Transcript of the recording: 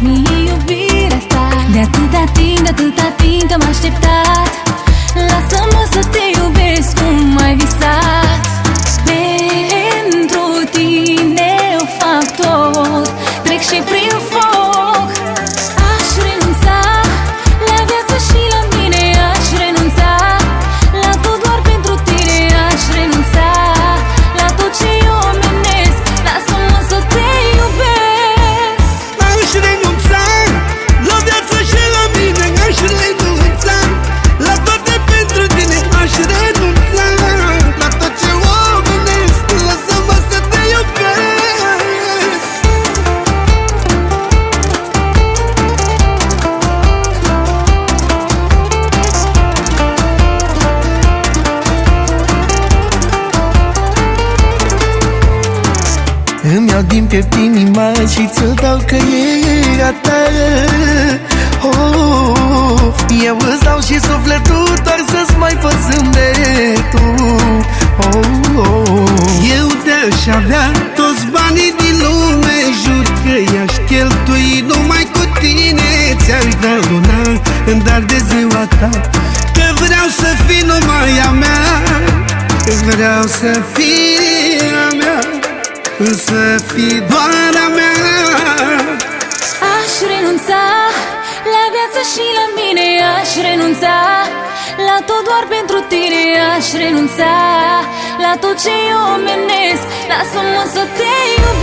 ce nu vrei să-mi lași mie iubirea ta De atâta timp, de atâta timp te-am așteptat Îmi iau din piept inima și ți-o dau că e a ta. Oh, Eu îți dau și sufletul doar să-ți mai fă zâmbetul. Oh, oh. Eu de-aș avea toți banii din lume Jur că i-aș cheltui numai cu tine. Ți-aș da luna în dar de ziua ta Că vreau să fii numai a mea. Vreau să fii a mea să fii doar a mea. Aș renunța la viață și la mine Aș renunța la tot doar pentru tine Aș renunța la tot ce eu omenesc. Lasă-mă să te iubesc